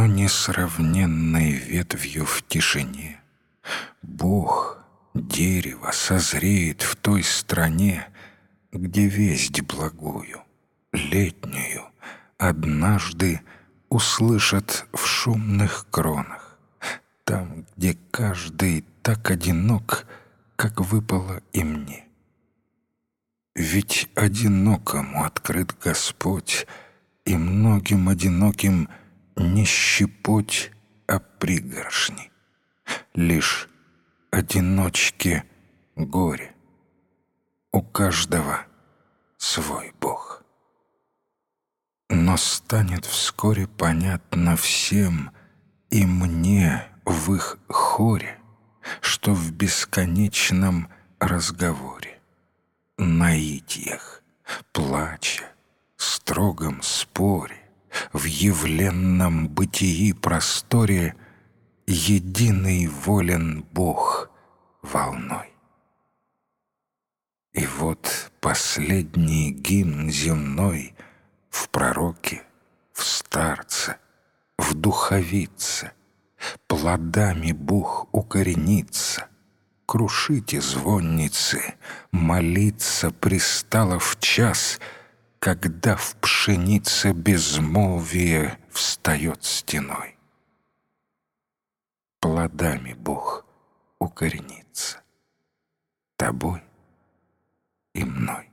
но несравненной ветвью в тишине. Бог, дерево, созреет в той стране, где весть благую, летнюю, однажды услышат в шумных кронах, там, где каждый так одинок, как выпало и мне. Ведь одинокому открыт Господь, и многим одиноким не щепоть, а пригоршни. Лишь одиночке горе. У каждого свой Бог. Но станет вскоре понятно всем и мне в их хоре, что в бесконечном разговоре наитиях, плача, строгом споре, в явленном бытии просторе единый волен Бог волной. И вот последний гимн земной в пророке, в старце, в духовице, плодами Бог укоренится, крушите звонницы, молиться пристало в час, когда в пшенице безмолвие встает стеной. Плодами Бог укоренится, тобой и мной.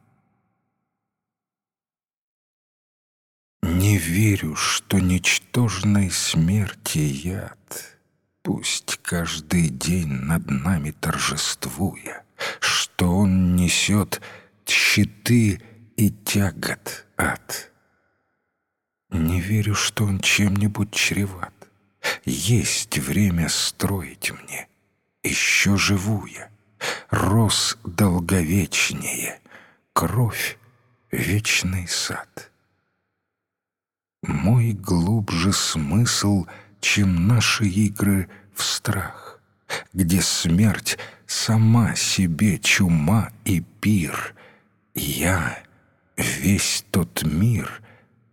Не верю, что ничтожной смерти яд — Пусть каждый день над нами торжествуя, Что он несет щиты и тягот ад. Не верю, что он чем-нибудь чреват. Есть время строить мне, еще живу я. Рос долговечнее, кровь — вечный сад. Мой глубже смысл — чем наши игры в страх, где смерть сама себе чума и пир. Я — весь тот мир,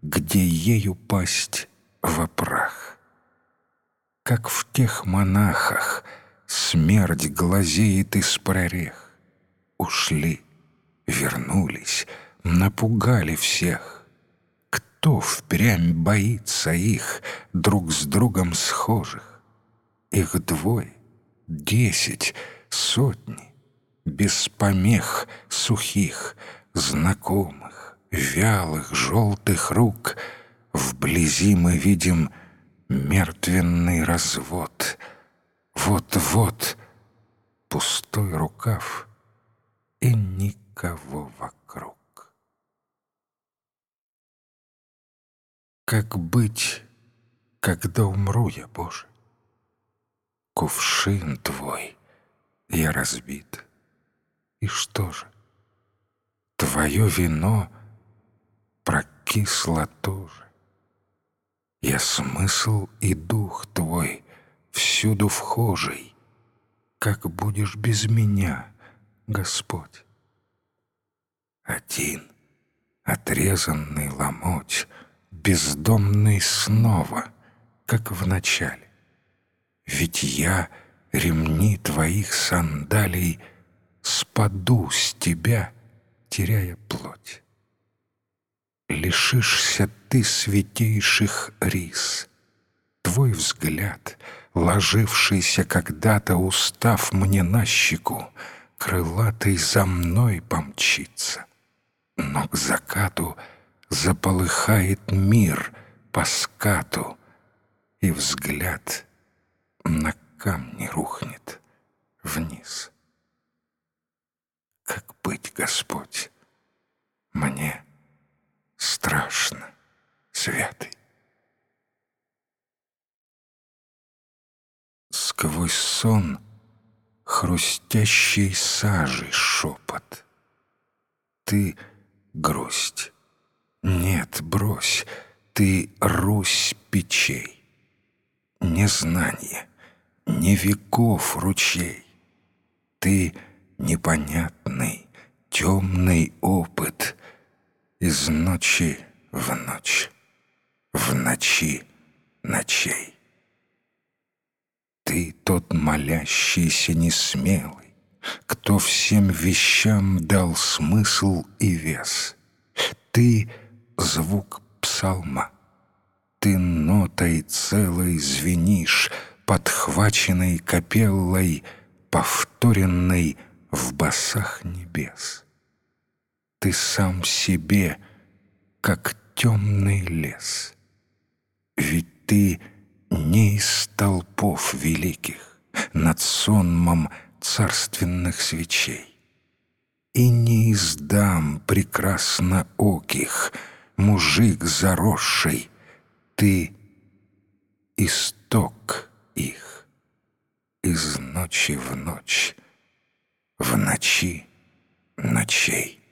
где ею пасть в прах. Как в тех монахах смерть глазеет из прорех. Ушли, вернулись, напугали всех кто впрямь боится их, друг с другом схожих? Их двое, десять, сотни, без помех сухих, знакомых, вялых, желтых рук. Вблизи мы видим мертвенный развод. Вот-вот пустой рукав и никого вокруг. Как быть, когда умру я, Боже? Кувшин твой, я разбит. И что же? Твое вино прокисло тоже. Я смысл и дух твой всюду вхожий. Как будешь без меня, Господь? Один, отрезанный ломоть, бездомный снова, как в начале. Ведь я ремни твоих сандалий спаду с тебя, теряя плоть. Лишишься ты святейших рис. Твой взгляд, ложившийся когда-то, устав мне на щеку, крылатый за мной помчится. Но к закату — заполыхает мир по скату, и взгляд на камни рухнет вниз. Как быть, Господь? Мне страшно, святый. Сквозь сон хрустящей сажи шепот. Ты — грусть, нет, брось, ты Русь печей. Незнание, не веков ручей. Ты непонятный, темный опыт Из ночи в ночь, в ночи ночей. Ты тот молящийся несмелый, Кто всем вещам дал смысл и вес. Ты — звук псалма. Ты нотой целой звенишь, Подхваченной капеллой, Повторенной в басах небес. Ты сам себе, как темный лес. Ведь ты не из толпов великих, Над сонмом царственных свечей. И не из дам прекрасно оких, Мужик заросший, ты исток их. Из ночи в ночь, в ночи ночей.